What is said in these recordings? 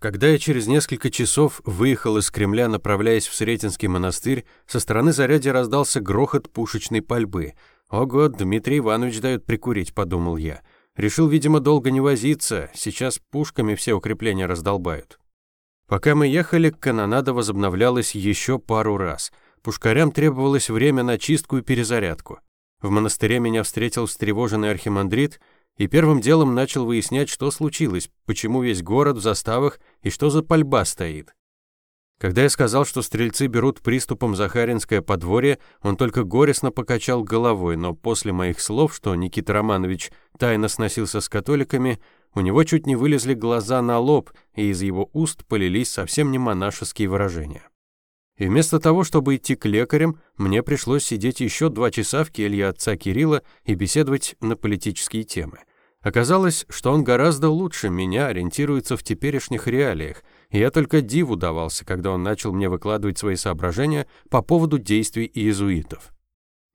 Когда я через несколько часов выехал из Кремля, направляясь в Сретенский монастырь, со стороны заряди раздался грохот пушечной пальбы. «Ого, Дмитрий Иванович дает прикурить», — подумал я. Решил, видимо, долго не возиться, сейчас пушками все укрепления раздолбают. Пока мы ехали, канонада возобновлялась еще пару раз. Пушкарям требовалось время на чистку и перезарядку. В монастыре меня встретил встревоженный архимандрит и первым делом начал выяснять, что случилось, почему весь город в заставах и что за пальба стоит. Когда я сказал, что стрельцы берут приступом Захаринское подворье, он только горестно покачал головой, но после моих слов, что Никита Романович тайно сносился с католиками, у него чуть не вылезли глаза на лоб, и из его уст полились совсем не монашеские выражения. И вместо того, чтобы идти к лекарям, мне пришлось сидеть еще два часа в келье отца Кирилла и беседовать на политические темы. Оказалось, что он гораздо лучше меня ориентируется в теперешних реалиях, и я только диву давался, когда он начал мне выкладывать свои соображения по поводу действий иезуитов.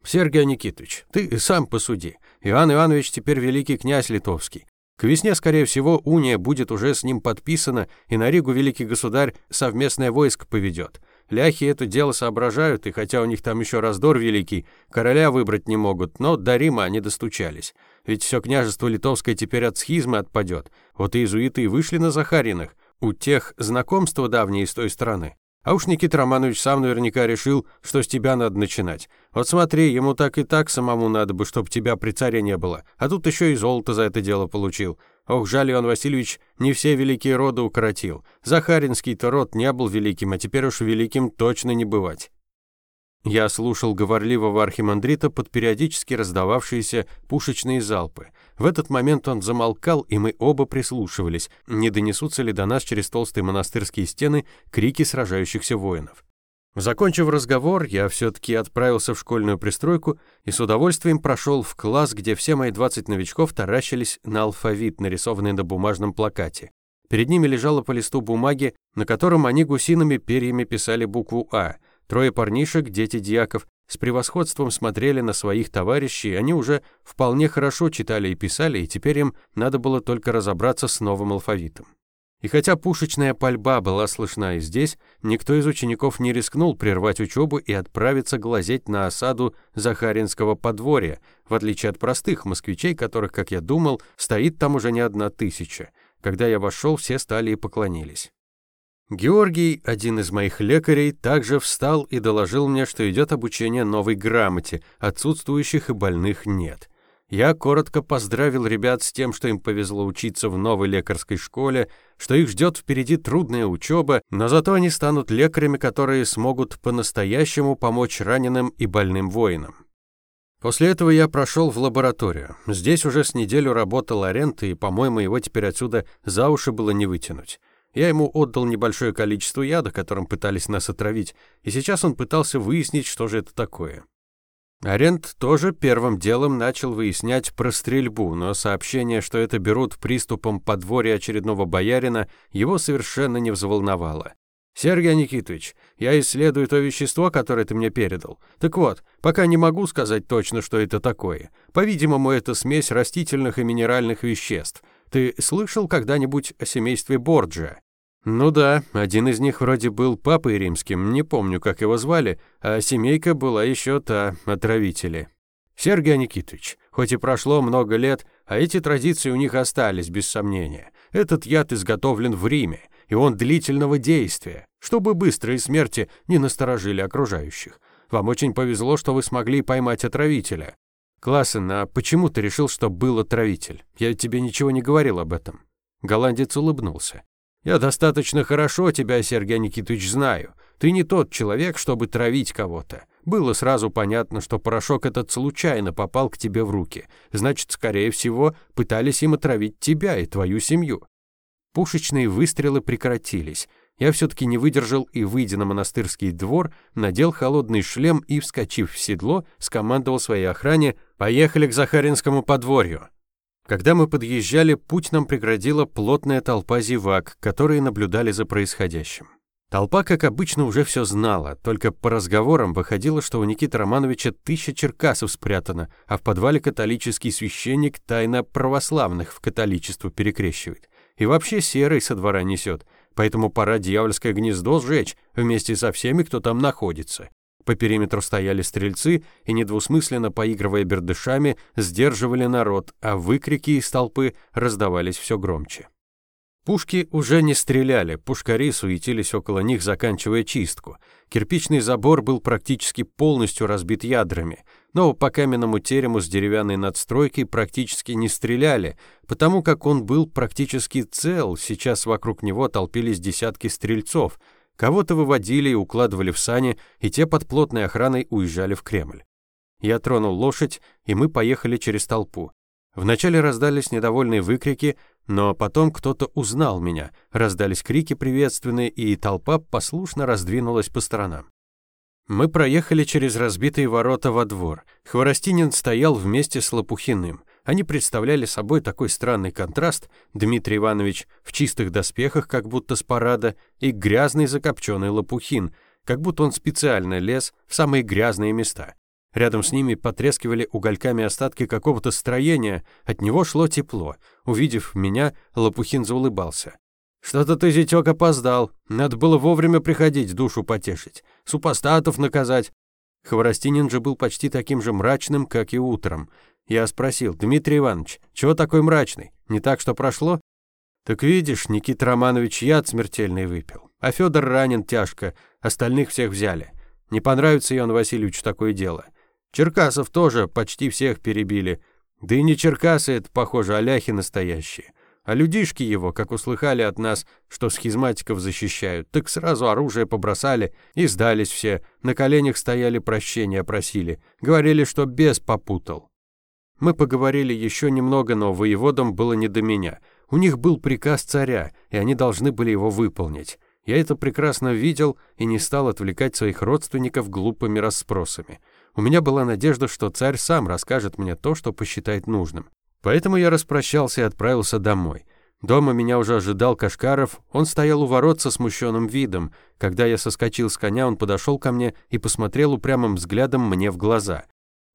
«Сергей Никитович, ты сам посуди. Иван Иванович теперь великий князь литовский. К весне, скорее всего, уния будет уже с ним подписана, и на Ригу великий государь совместное войско поведет. Ляхи это дело соображают, и хотя у них там еще раздор великий, короля выбрать не могут, но до Рима они достучались. Ведь все княжество литовское теперь от схизмы отпадет. Вот и иезуиты и вышли на Захариных. У тех знакомства давние с той стороны. А уж Никита Романович сам наверняка решил, что с тебя надо начинать. Вот смотри, ему так и так самому надо бы, чтобы тебя при царе не было. А тут еще и золото за это дело получил. Ох, жаль, Иван Васильевич не все великие роды укоротил. Захаринский-то род не был великим, а теперь уж великим точно не бывать. Я слушал говорливого архимандрита под периодически раздававшиеся пушечные залпы. В этот момент он замолкал, и мы оба прислушивались, не донесутся ли до нас через толстые монастырские стены крики сражающихся воинов. Закончив разговор, я все-таки отправился в школьную пристройку и с удовольствием прошел в класс, где все мои 20 новичков таращились на алфавит, нарисованный на бумажном плакате. Перед ними лежало по листу бумаги, на котором они гусиными перьями писали букву «А», Трое парнишек, дети дьяков, с превосходством смотрели на своих товарищей, они уже вполне хорошо читали и писали, и теперь им надо было только разобраться с новым алфавитом. И хотя пушечная пальба была слышна и здесь, никто из учеников не рискнул прервать учебу и отправиться глазеть на осаду Захаринского подворья, в отличие от простых москвичей, которых, как я думал, стоит там уже не одна тысяча. Когда я вошел, все стали и поклонились. Георгий, один из моих лекарей, также встал и доложил мне, что идет обучение новой грамоте, отсутствующих и больных нет. Я коротко поздравил ребят с тем, что им повезло учиться в новой лекарской школе, что их ждет впереди трудная учеба, но зато они станут лекарями, которые смогут по-настоящему помочь раненым и больным воинам. После этого я прошел в лабораторию. Здесь уже с неделю работал Арент, и, по-моему, его теперь отсюда за уши было не вытянуть. Я ему отдал небольшое количество яда, которым пытались нас отравить, и сейчас он пытался выяснить, что же это такое. Арент тоже первым делом начал выяснять про стрельбу, но сообщение, что это берут приступом подворья очередного боярина, его совершенно не взволновало. «Сергей Никитович, я исследую то вещество, которое ты мне передал. Так вот, пока не могу сказать точно, что это такое. По-видимому, это смесь растительных и минеральных веществ. Ты слышал когда-нибудь о семействе Борджиа? Ну да, один из них вроде был папой римским, не помню, как его звали, а семейка была еще та, отравители. Сергей Никитович, хоть и прошло много лет, а эти традиции у них остались, без сомнения. Этот яд изготовлен в Риме, и он длительного действия, чтобы быстрые смерти не насторожили окружающих. Вам очень повезло, что вы смогли поймать отравителя. Классен, а почему ты решил, что был отравитель? Я тебе ничего не говорил об этом. Голландец улыбнулся. Я достаточно хорошо тебя, Сергей Никитович, знаю. Ты не тот человек, чтобы травить кого-то. Было сразу понятно, что порошок этот случайно попал к тебе в руки. Значит, скорее всего, пытались им отравить тебя и твою семью. Пушечные выстрелы прекратились. Я все-таки не выдержал и, выйдя на монастырский двор, надел холодный шлем и, вскочив в седло, скомандовал своей охране «Поехали к Захаринскому подворью». Когда мы подъезжали, путь нам преградила плотная толпа зевак, которые наблюдали за происходящим. Толпа, как обычно, уже все знала, только по разговорам выходило, что у Никиты Романовича тысяча черкасов спрятано, а в подвале католический священник тайно православных в католичество перекрещивает. И вообще серый со двора несет. поэтому пора дьявольское гнездо сжечь вместе со всеми, кто там находится. По периметру стояли стрельцы и, недвусмысленно поигрывая бердышами, сдерживали народ, а выкрики из толпы раздавались все громче. Пушки уже не стреляли, пушкари суетились около них, заканчивая чистку. Кирпичный забор был практически полностью разбит ядрами, но по каменному терему с деревянной надстройкой практически не стреляли, потому как он был практически цел, сейчас вокруг него толпились десятки стрельцов — Кого-то выводили и укладывали в сани, и те под плотной охраной уезжали в Кремль. Я тронул лошадь, и мы поехали через толпу. Вначале раздались недовольные выкрики, но потом кто-то узнал меня, раздались крики приветственные, и толпа послушно раздвинулась по сторонам. Мы проехали через разбитые ворота во двор. Хворостинин стоял вместе с Лопухиным. Они представляли собой такой странный контраст, Дмитрий Иванович в чистых доспехах, как будто с парада, и грязный закопченный Лопухин, как будто он специально лез в самые грязные места. Рядом с ними потрескивали угольками остатки какого-то строения, от него шло тепло. Увидев меня, Лопухин заулыбался. «Что-то ты, зятёк, опоздал. Надо было вовремя приходить, душу потешить, супостатов наказать». Хворостинин же был почти таким же мрачным, как и утром. Я спросил, Дмитрий Иванович, чего такой мрачный? Не так, что прошло? Так видишь, Никита Романович яд смертельный выпил, а Федор ранен тяжко, остальных всех взяли. Не понравится Иван Васильевичу такое дело. Черкасов тоже почти всех перебили. Да и не черкасы это, похоже, а ляхи настоящие. А людишки его, как услыхали от нас, что схизматиков защищают, так сразу оружие побросали и сдались все, на коленях стояли прощения просили, говорили, что бес попутал. Мы поговорили еще немного, но воеводам было не до меня. У них был приказ царя, и они должны были его выполнить. Я это прекрасно видел и не стал отвлекать своих родственников глупыми расспросами. У меня была надежда, что царь сам расскажет мне то, что посчитает нужным. Поэтому я распрощался и отправился домой. Дома меня уже ожидал Кашкаров, он стоял у ворот со смущенным видом. Когда я соскочил с коня, он подошел ко мне и посмотрел упрямым взглядом мне в глаза.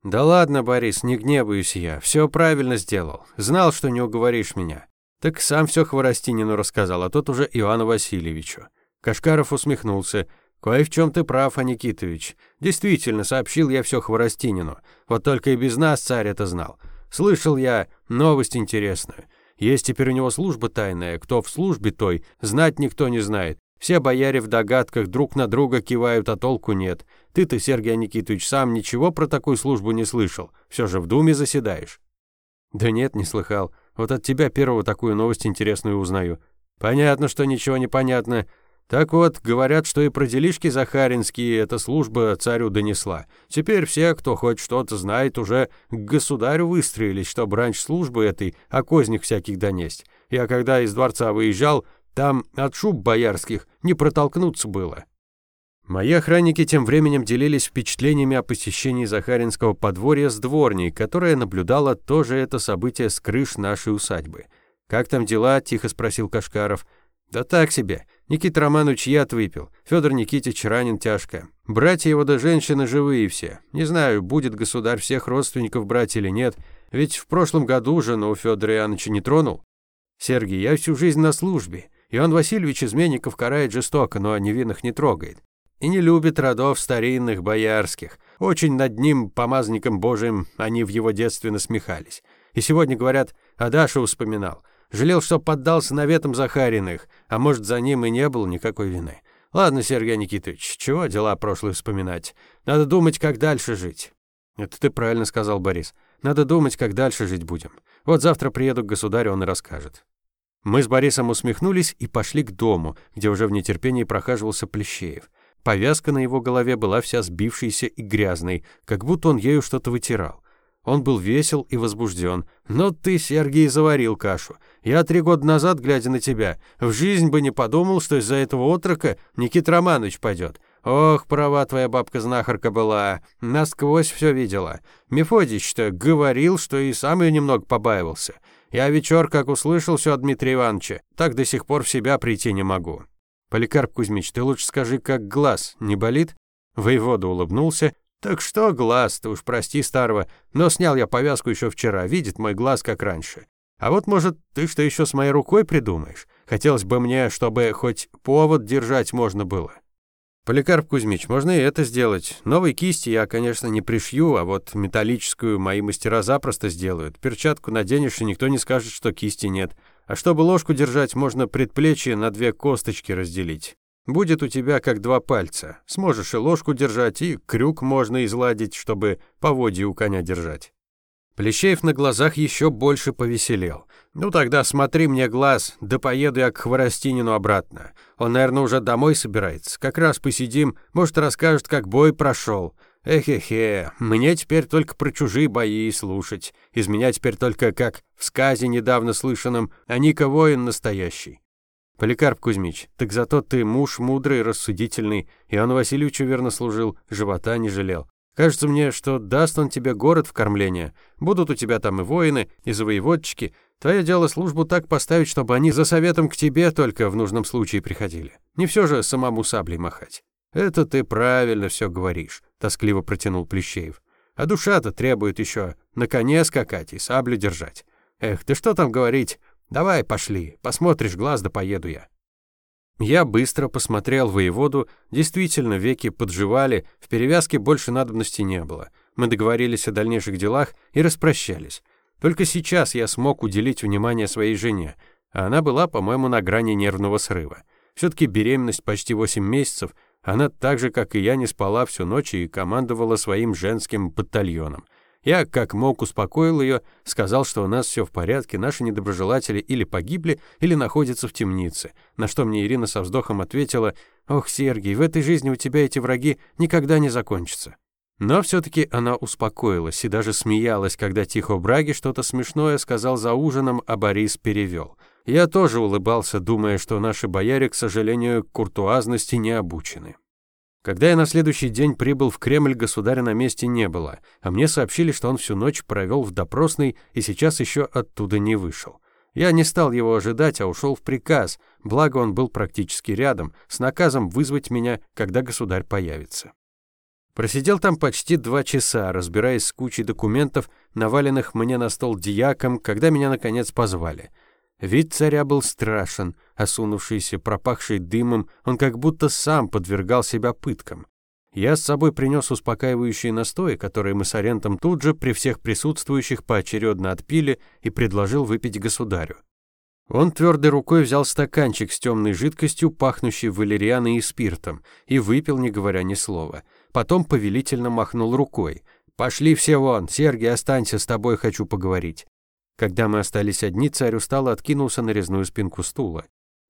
«Да ладно, Борис, не гневаюсь я. Все правильно сделал. Знал, что не уговоришь меня. Так сам все Хворостинину рассказал, а тот уже Ивану Васильевичу». Кашкаров усмехнулся. «Кое в чем ты прав, Аникитович. Действительно, сообщил я все Хворостинину. Вот только и без нас царь это знал. Слышал я новость интересную. Есть теперь у него служба тайная. Кто в службе той, знать никто не знает. Все бояре в догадках друг на друга кивают, а толку нет. Ты-то, Сергей Никитович, сам ничего про такую службу не слышал. Все же в Думе заседаешь. Да нет, не слыхал. Вот от тебя первого такую новость интересную узнаю. Понятно, что ничего не понятно. Так вот, говорят, что и про делишки Захаринские эта служба царю донесла. Теперь все, кто хоть что-то знает, уже к государю выстроились, чтобы раньше службы этой о кознях всяких донесть. Я когда из дворца выезжал, там от шуб боярских не протолкнуться было. Мои охранники тем временем делились впечатлениями о посещении Захаринского подворья с дворней, которая наблюдала тоже это событие с крыш нашей усадьбы. «Как там дела?» – тихо спросил Кашкаров. «Да так себе. Никита Романович яд выпил. Федор Никитич ранен тяжко. Братья его да женщины живые все. Не знаю, будет государь всех родственников брать или нет. Ведь в прошлом году жену Федора Иоанновича не тронул. Сергей, я всю жизнь на службе. Иван Васильевич изменников карает жестоко, но невинных не трогает. И не любит родов старинных, боярских. Очень над ним, помазанником Божиим, они в его детстве насмехались. И сегодня, говорят, Адаша вспоминал. Жалел, что поддался наветам Захариных, а может, за ним и не было никакой вины. Ладно, Сергей Никитович, чего дела прошлые вспоминать? Надо думать, как дальше жить. Это ты правильно сказал, Борис. Надо думать, как дальше жить будем. Вот завтра приеду к государю, он и расскажет. Мы с Борисом усмехнулись и пошли к дому, где уже в нетерпении прохаживался Плещеев. Повязка на его голове была вся сбившейся и грязной, как будто он ею что-то вытирал. Он был весел и возбужден. «Но ты, Сергей, заварил кашу. Я три года назад, глядя на тебя, в жизнь бы не подумал, что из-за этого отрока Никита Романович пойдет. Ох, права твоя бабка-знахарка была, насквозь все видела. Мефодич-то говорил, что и сам ее немного побаивался. Я вечер, как услышал все от Дмитрия Ивановича, так до сих пор в себя прийти не могу. Поликарп Кузьмич, ты лучше скажи, как глаз, не болит? Воевода улыбнулся. Так что глаз, ты уж прости старого, но снял я повязку еще вчера, видит мой глаз как раньше. А вот, может, ты что еще с моей рукой придумаешь? Хотелось бы мне, чтобы хоть повод держать можно было. Поликарп Кузьмич, можно и это сделать. Новой кисти я, конечно, не пришью, а вот металлическую мои мастера запросто сделают. Перчатку наденешь, и никто не скажет, что кисти нет. А чтобы ложку держать, можно предплечье на две косточки разделить. Будет у тебя как два пальца. Сможешь и ложку держать, и крюк можно изладить, чтобы поводье у коня держать. Плещеев на глазах еще больше повеселел. «Ну тогда смотри мне глаз, да поеду я к Хворостинину обратно. Он, наверное, уже домой собирается. Как раз посидим, может, расскажет, как бой прошел. Эхе-хе, мне теперь только про чужие бои слушать. Из меня теперь только как в сказе недавно слышанном, а Ника воин настоящий. Поликарп Кузьмич, так зато ты муж мудрый, рассудительный, Иоанн Васильевичу верно служил, живота не жалел. Кажется мне, что даст он тебе город в кормление. Будут у тебя там и воины, и завоеводчики. Твое дело службу так поставить, чтобы они за советом к тебе только в нужном случае приходили. Не все же самому саблей махать. Это ты правильно все говоришь, тоскливо протянул Плещеев. А душа-то требует еще на коне скакать и саблю держать. Эх, ты что там говорить? Давай, пошли. Посмотришь глаз, да поеду я. Я быстро посмотрел воеводу, действительно веки подживали, в перевязке больше надобности не было. Мы договорились о дальнейших делах и распрощались. Только сейчас я смог уделить внимание своей жене, а она была, по-моему, на грани нервного срыва. Все-таки беременность почти 8 месяцев, она так же, как и я, не спала всю ночь и командовала своим женским батальоном. Я, как мог, успокоил ее, сказал, что у нас все в порядке, наши недоброжелатели или погибли, или находятся в темнице. На что мне Ирина со вздохом ответила, «Ох, Сергей, в этой жизни у тебя эти враги никогда не закончатся». Но все-таки она успокоилась и даже смеялась, когда Тихо Браги что-то смешное сказал за ужином, а Борис перевел. Я тоже улыбался, думая, что наши бояре, к сожалению, к куртуазности не обучены. Когда я на следующий день прибыл в Кремль, государя на месте не было, а мне сообщили, что он всю ночь провел в допросной и сейчас еще оттуда не вышел. Я не стал его ожидать, а ушел в приказ, благо он был практически рядом, с наказом вызвать меня, когда государь появится. Просидел там почти два часа, разбираясь с кучей документов, наваленных мне на стол диаком, когда меня наконец позвали — Вид царя был страшен, осунувшийся, пропахший дымом, он как будто сам подвергал себя пыткам. Я с собой принес успокаивающие настои, которые мы с Арентом тут же при всех присутствующих поочередно отпили и предложил выпить государю. Он твердой рукой взял стаканчик с темной жидкостью, пахнущей валерианой и спиртом, и выпил, не говоря ни слова. Потом повелительно махнул рукой. «Пошли все вон, Сергей, останься, с тобой хочу поговорить». Когда мы остались одни, царь устало откинулся на резную спинку стула.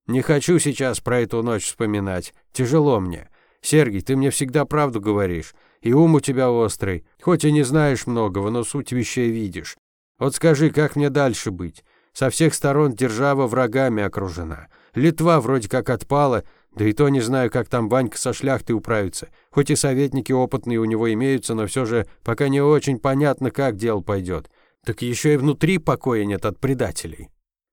«Не хочу сейчас про эту ночь вспоминать. Тяжело мне. Сергей, ты мне всегда правду говоришь. И ум у тебя острый. Хоть и не знаешь многого, но суть вещей видишь. Вот скажи, как мне дальше быть? Со всех сторон держава врагами окружена. Литва вроде как отпала, да и то не знаю, как там Ванька со шляхтой управится. Хоть и советники опытные у него имеются, но все же пока не очень понятно, как дело пойдет так еще и внутри покоя нет от предателей.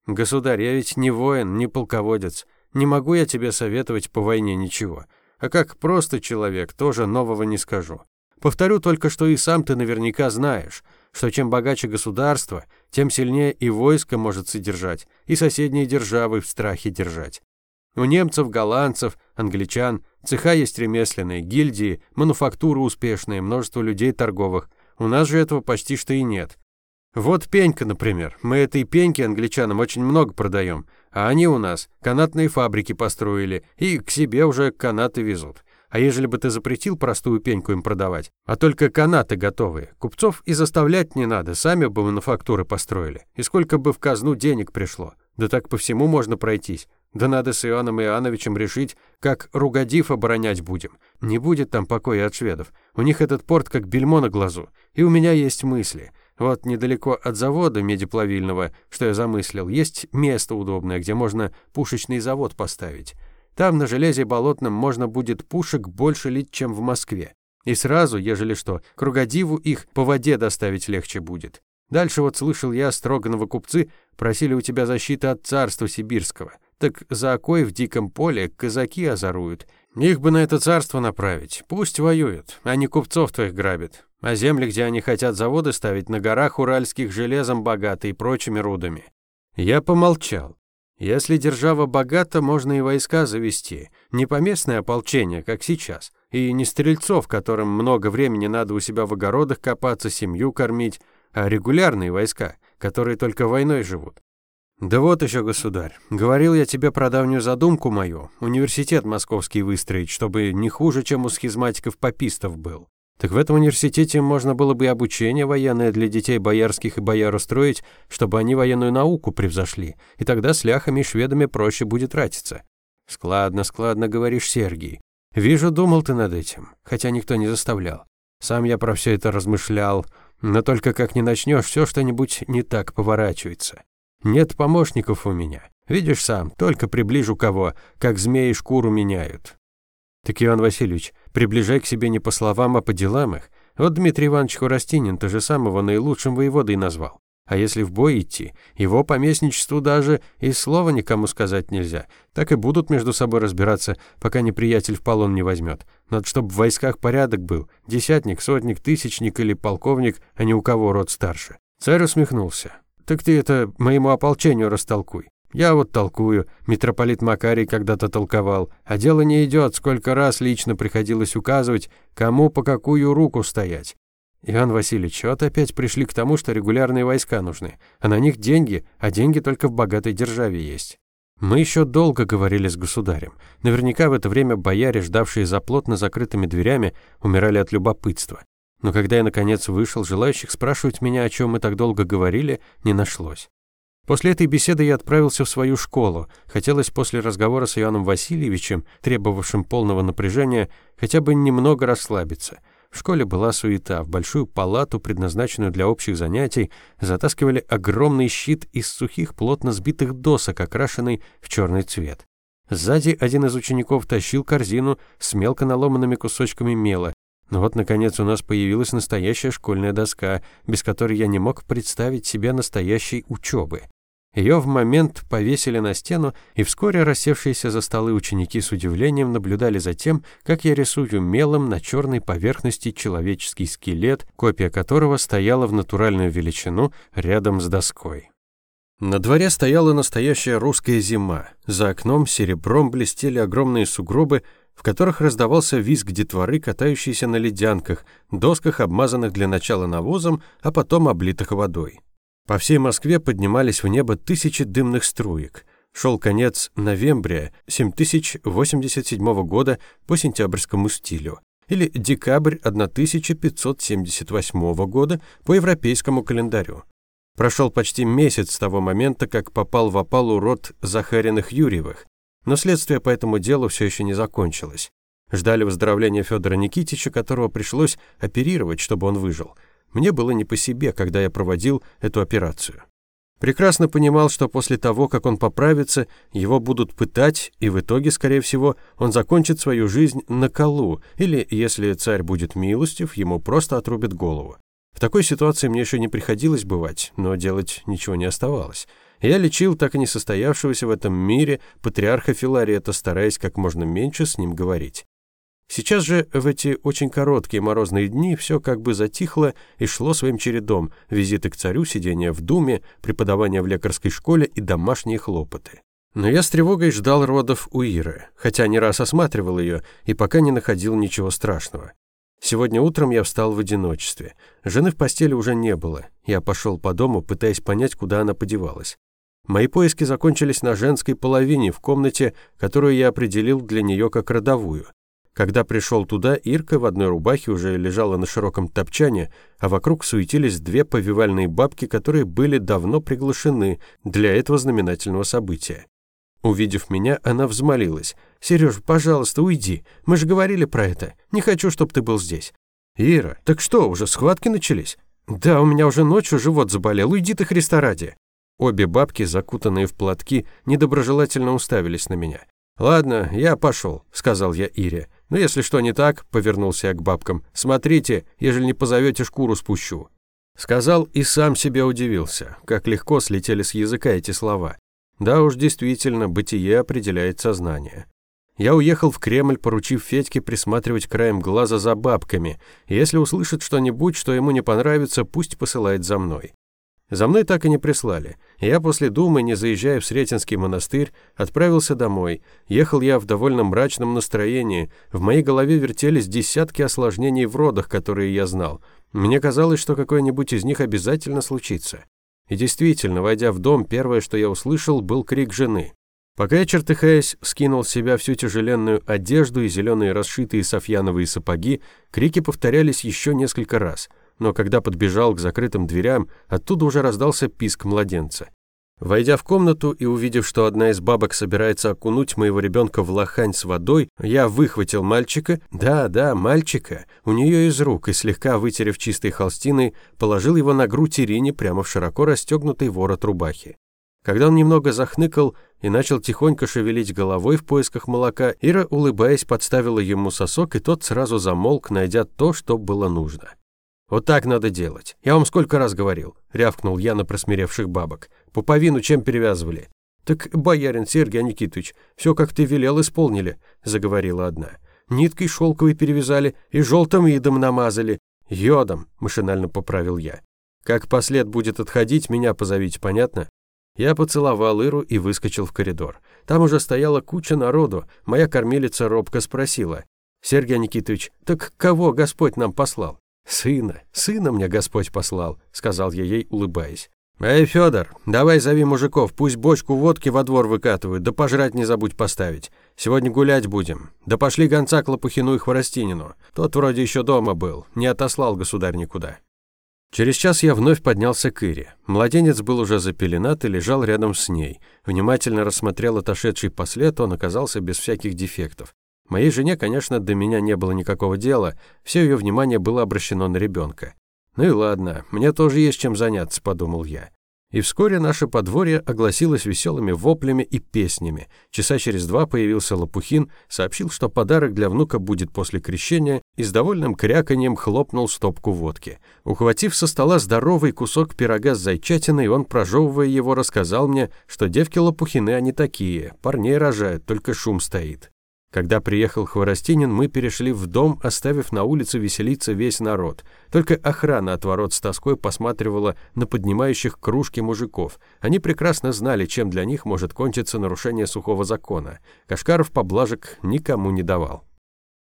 Государь, я ведь не воин, не полководец. Не могу я тебе советовать по войне ничего. А как просто человек, тоже нового не скажу. Повторю только, что и сам ты наверняка знаешь, что чем богаче государство, тем сильнее и войско может содержать, и соседние державы в страхе держать. У немцев, голландцев, англичан цеха есть ремесленные, гильдии, мануфактуры успешные, множество людей торговых. У нас же этого почти что и нет. Вот пенька, например. Мы этой пеньки англичанам очень много продаем, а они у нас канатные фабрики построили и к себе уже канаты везут. А ежели бы ты запретил простую пеньку им продавать, а только канаты готовые, купцов и заставлять не надо, сами бы мануфактуры построили. И сколько бы в казну денег пришло. Да так по всему можно пройтись. Да надо с Иоанном Иоанновичем решить, как Ругадив оборонять будем. Не будет там покоя от шведов. У них этот порт как бельмо на глазу. И у меня есть мысли. Вот недалеко от завода медиплавильного, что я замыслил, есть место удобное, где можно пушечный завод поставить. Там на железе болотном можно будет пушек больше лить, чем в Москве. И сразу, ежели что, кругодиву их по воде доставить легче будет. Дальше вот слышал я, Строганова купцы просили у тебя защиты от царства сибирского. Так за окой в диком поле казаки озоруют. Их бы на это царство направить. Пусть воюют, а не купцов твоих грабят. А земли, где они хотят заводы ставить, на горах уральских железом богаты и прочими рудами. Я помолчал. Если держава богата, можно и войска завести. Не поместное ополчение, как сейчас. И не стрельцов, которым много времени надо у себя в огородах копаться, семью кормить, а регулярные войска, которые только войной живут. Да вот еще, государь, говорил я тебе про давнюю задумку мою, университет московский выстроить, чтобы не хуже, чем у схизматиков-попистов был. Так в этом университете можно было бы и обучение военное для детей боярских и бояр устроить, чтобы они военную науку превзошли, и тогда с ляхами и шведами проще будет ратиться. Складно, складно говоришь, Сергий. Вижу, думал ты над этим, хотя никто не заставлял. Сам я про все это размышлял, но только как не начнешь, все что-нибудь не так поворачивается. Нет помощников у меня. Видишь сам, только приближу кого, как змеи шкуру меняют. Так, Иван Васильевич, приближай к себе не по словам, а по делам их. Вот Дмитрий Иванович Хворостинин, ты же сам его наилучшим воеводой назвал. А если в бой идти, его по местничеству даже и слова никому сказать нельзя. Так и будут между собой разбираться, пока неприятель в полон не возьмет. Надо, чтобы в войсках порядок был. Десятник, сотник, тысячник или полковник, а не у кого род старше. Царь усмехнулся. Так ты это моему ополчению растолкуй. Я вот толкую, митрополит Макарий когда-то толковал, а дело не идет, сколько раз лично приходилось указывать, кому по какую руку стоять. Иван Васильевич, вот опять пришли к тому, что регулярные войска нужны, а на них деньги, а деньги только в богатой державе есть. Мы еще долго говорили с государем. Наверняка в это время бояре, ждавшие за плотно закрытыми дверями, умирали от любопытства. Но когда я, наконец, вышел, желающих спрашивать меня, о чем мы так долго говорили, не нашлось. После этой беседы я отправился в свою школу. Хотелось после разговора с Иоанном Васильевичем, требовавшим полного напряжения, хотя бы немного расслабиться. В школе была суета. В большую палату, предназначенную для общих занятий, затаскивали огромный щит из сухих, плотно сбитых досок, окрашенный в черный цвет. Сзади один из учеников тащил корзину с мелко наломанными кусочками мела, но вот, наконец, у нас появилась настоящая школьная доска, без которой я не мог представить себе настоящей учебы. Ее в момент повесили на стену, и вскоре рассевшиеся за столы ученики с удивлением наблюдали за тем, как я рисую мелом на черной поверхности человеческий скелет, копия которого стояла в натуральную величину рядом с доской. На дворе стояла настоящая русская зима. За окном серебром блестели огромные сугробы, в которых раздавался визг детворы, катающейся на ледянках, досках, обмазанных для начала навозом, а потом облитых водой. По всей Москве поднимались в небо тысячи дымных струек. Шел конец новембря 7087 года по сентябрьскому стилю, или декабрь 1578 года по европейскому календарю. Прошел почти месяц с того момента, как попал в опалу род Захариных-Юрьевых, но следствие по этому делу все еще не закончилось. Ждали выздоровления Федора Никитича, которого пришлось оперировать, чтобы он выжил. Мне было не по себе, когда я проводил эту операцию. Прекрасно понимал, что после того, как он поправится, его будут пытать, и в итоге, скорее всего, он закончит свою жизнь на колу, или, если царь будет милостив, ему просто отрубят голову. В такой ситуации мне еще не приходилось бывать, но делать ничего не оставалось. Я лечил так и не состоявшегося в этом мире патриарха Филарета, стараясь как можно меньше с ним говорить. Сейчас же, в эти очень короткие морозные дни, все как бы затихло и шло своим чередом. Визиты к царю, сидение в думе, преподавание в лекарской школе и домашние хлопоты. Но я с тревогой ждал родов у Иры, хотя не раз осматривал ее и пока не находил ничего страшного. Сегодня утром я встал в одиночестве. Жены в постели уже не было. Я пошел по дому, пытаясь понять, куда она подевалась. Мои поиски закончились на женской половине в комнате, которую я определил для нее как родовую. Когда пришел туда, Ирка в одной рубахе уже лежала на широком топчане, а вокруг суетились две повивальные бабки, которые были давно приглашены для этого знаменательного события. Увидев меня, она взмолилась. «Сереж, пожалуйста, уйди. Мы же говорили про это. Не хочу, чтобы ты был здесь». «Ира, так что, уже схватки начались?» «Да, у меня уже ночью живот заболел. Уйди ты, Христа ради». Обе бабки, закутанные в платки, недоброжелательно уставились на меня. «Ладно, я пошел», — сказал я Ире. «Но если что не так», — повернулся я к бабкам, — «смотрите, ежели не позовете, шкуру спущу». Сказал и сам себе удивился, как легко слетели с языка эти слова. Да уж, действительно, бытие определяет сознание. Я уехал в Кремль, поручив Федьке присматривать краем глаза за бабками. Если услышит что-нибудь, что ему не понравится, пусть посылает за мной. За мной так и не прислали. Я после Думы, не заезжая в Сретенский монастырь, отправился домой. Ехал я в довольно мрачном настроении. В моей голове вертелись десятки осложнений в родах, которые я знал. Мне казалось, что какое-нибудь из них обязательно случится. И действительно, войдя в дом, первое, что я услышал, был крик жены. Пока я, чертыхаясь, скинул с себя всю тяжеленную одежду и зеленые расшитые софьяновые сапоги, крики повторялись еще несколько раз – но когда подбежал к закрытым дверям, оттуда уже раздался писк младенца. Войдя в комнату и увидев, что одна из бабок собирается окунуть моего ребенка в лохань с водой, я выхватил мальчика, да, да, мальчика, у нее из рук и слегка вытерев чистой холстиной, положил его на грудь Ирине прямо в широко расстегнутый ворот рубахи. Когда он немного захныкал и начал тихонько шевелить головой в поисках молока, Ира, улыбаясь, подставила ему сосок, и тот сразу замолк, найдя то, что было нужно. «Вот так надо делать. Я вам сколько раз говорил», — рявкнул я на просмиревших бабок. «Пуповину чем перевязывали?» «Так, боярин Сергей Никитович, все, как ты велел, исполнили», — заговорила одна. «Ниткой шелковой перевязали и желтым идом намазали. Йодом», — машинально поправил я. «Как послед будет отходить, меня позовите, понятно?» Я поцеловал Иру и выскочил в коридор. Там уже стояла куча народу. Моя кормилица робко спросила. «Сергей Никитович, так кого Господь нам послал?» «Сына, сына мне Господь послал», — сказал я ей, улыбаясь. «Эй, Федор, давай зови мужиков, пусть бочку водки во двор выкатывают, да пожрать не забудь поставить. Сегодня гулять будем. Да пошли гонца к Лопухину и Хворостинину. Тот вроде еще дома был, не отослал государь никуда». Через час я вновь поднялся к Ире. Младенец был уже запеленат и лежал рядом с ней. Внимательно рассмотрел отошедший послед, он оказался без всяких дефектов. Моей жене, конечно, до меня не было никакого дела, все ее внимание было обращено на ребенка. Ну и ладно, мне тоже есть чем заняться, подумал я. И вскоре наше подворье огласилось веселыми воплями и песнями. Часа через два появился Лопухин, сообщил, что подарок для внука будет после крещения, и с довольным кряканьем хлопнул стопку водки. Ухватив со стола здоровый кусок пирога с зайчатиной, он, прожевывая его, рассказал мне, что девки Лопухины они такие, парней рожают, только шум стоит. Когда приехал Хворостинин, мы перешли в дом, оставив на улице веселиться весь народ. Только охрана от ворот с тоской посматривала на поднимающих кружки мужиков. Они прекрасно знали, чем для них может кончиться нарушение сухого закона. Кашкаров поблажек никому не давал.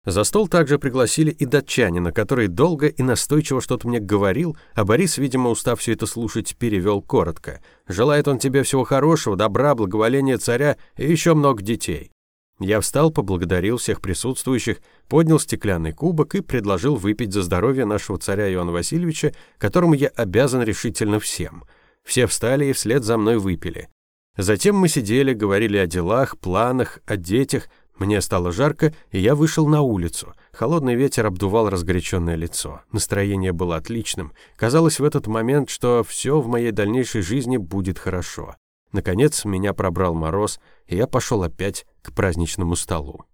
За стол также пригласили и датчанина, который долго и настойчиво что-то мне говорил, а Борис, видимо, устав все это слушать, перевел коротко. «Желает он тебе всего хорошего, добра, благоволения царя и еще много детей». Я встал, поблагодарил всех присутствующих, поднял стеклянный кубок и предложил выпить за здоровье нашего царя Иоанна Васильевича, которому я обязан решительно всем. Все встали и вслед за мной выпили. Затем мы сидели, говорили о делах, планах, о детях. Мне стало жарко, и я вышел на улицу. Холодный ветер обдувал разгоряченное лицо. Настроение было отличным. Казалось в этот момент, что все в моей дальнейшей жизни будет хорошо. Наконец меня пробрал мороз, и я пошел опять к праздничному столу.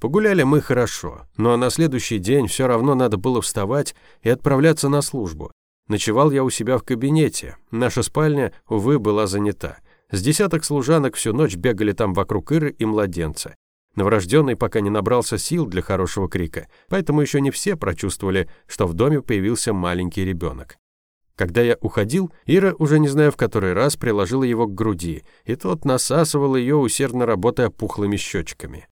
Погуляли мы хорошо, но на следующий день все равно надо было вставать и отправляться на службу. Ночевал я у себя в кабинете. Наша спальня, увы, была занята. С десяток служанок всю ночь бегали там вокруг Иры и младенца. Новорожденный пока не набрался сил для хорошего крика, поэтому еще не все прочувствовали, что в доме появился маленький ребенок. Когда я уходил, Ира, уже не знаю в который раз, приложила его к груди, и тот насасывал ее, усердно работая пухлыми щечками.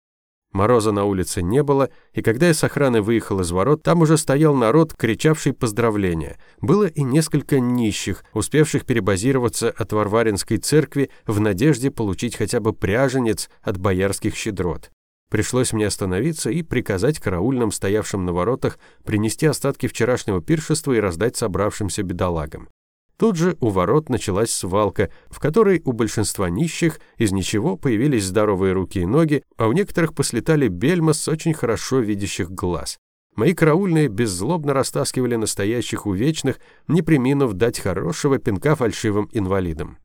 Мороза на улице не было, и когда я с охраны выехал из ворот, там уже стоял народ, кричавший поздравления. Было и несколько нищих, успевших перебазироваться от Варваринской церкви в надежде получить хотя бы пряженец от боярских щедрот. Пришлось мне остановиться и приказать караульным, стоявшим на воротах, принести остатки вчерашнего пиршества и раздать собравшимся бедолагам. Тут же у ворот началась свалка, в которой у большинства нищих из ничего появились здоровые руки и ноги, а у некоторых послетали бельма с очень хорошо видящих глаз. Мои караульные беззлобно растаскивали настоящих увечных, не приминув дать хорошего пинка фальшивым инвалидам.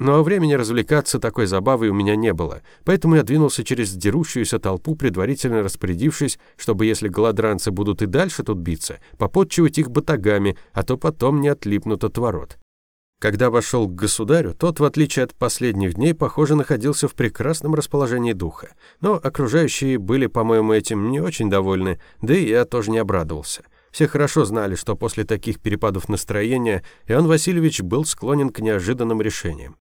Но времени развлекаться такой забавой у меня не было, поэтому я двинулся через дерущуюся толпу, предварительно распорядившись, чтобы если голодранцы будут и дальше тут биться, попотчевать их батагами, а то потом не отлипнут от ворот. Когда вошел к государю, тот, в отличие от последних дней, похоже, находился в прекрасном расположении духа. Но окружающие были, по-моему, этим не очень довольны, да и я тоже не обрадовался. Все хорошо знали, что после таких перепадов настроения Иоанн Васильевич был склонен к неожиданным решениям.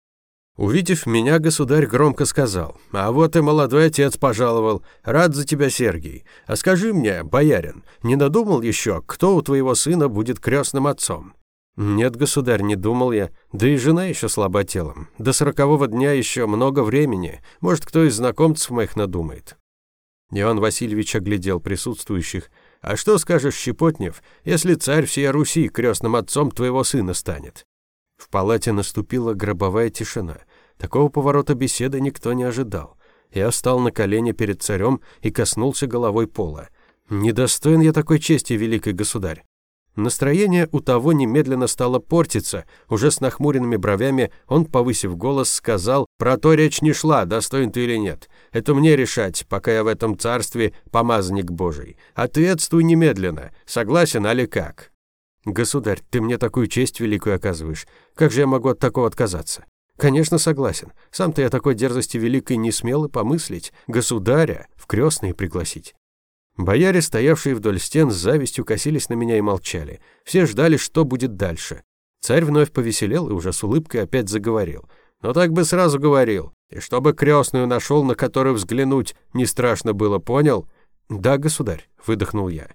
Увидев меня, государь громко сказал, «А вот и молодой отец пожаловал. Рад за тебя, Сергий. А скажи мне, боярин, не надумал еще, кто у твоего сына будет крестным отцом?» «Нет, государь, не думал я. Да и жена еще слаба телом. До сорокового дня еще много времени. Может, кто из знакомцев моих надумает». Иоанн Васильевич оглядел присутствующих. «А что скажешь, Щепотнев, если царь всей Руси крестным отцом твоего сына станет?» В палате наступила гробовая тишина. Такого поворота беседы никто не ожидал. Я встал на колени перед царем и коснулся головой пола. «Недостоин я такой чести, великий государь. Настроение у того немедленно стало портиться. Уже с нахмуренными бровями он, повысив голос, сказал, «Про то речь не шла, достоин ты или нет. Это мне решать, пока я в этом царстве помазанник Божий. Ответствуй немедленно. Согласен, али как?» «Государь, ты мне такую честь великую оказываешь. Как же я могу от такого отказаться?» «Конечно, согласен. Сам-то я такой дерзости великой не смел и помыслить. Государя в крестные пригласить. Бояре, стоявшие вдоль стен, с завистью косились на меня и молчали. Все ждали, что будет дальше. Царь вновь повеселел и уже с улыбкой опять заговорил. «Но так бы сразу говорил. И чтобы крестную нашел, на которую взглянуть, не страшно было, понял?» «Да, государь», — выдохнул я.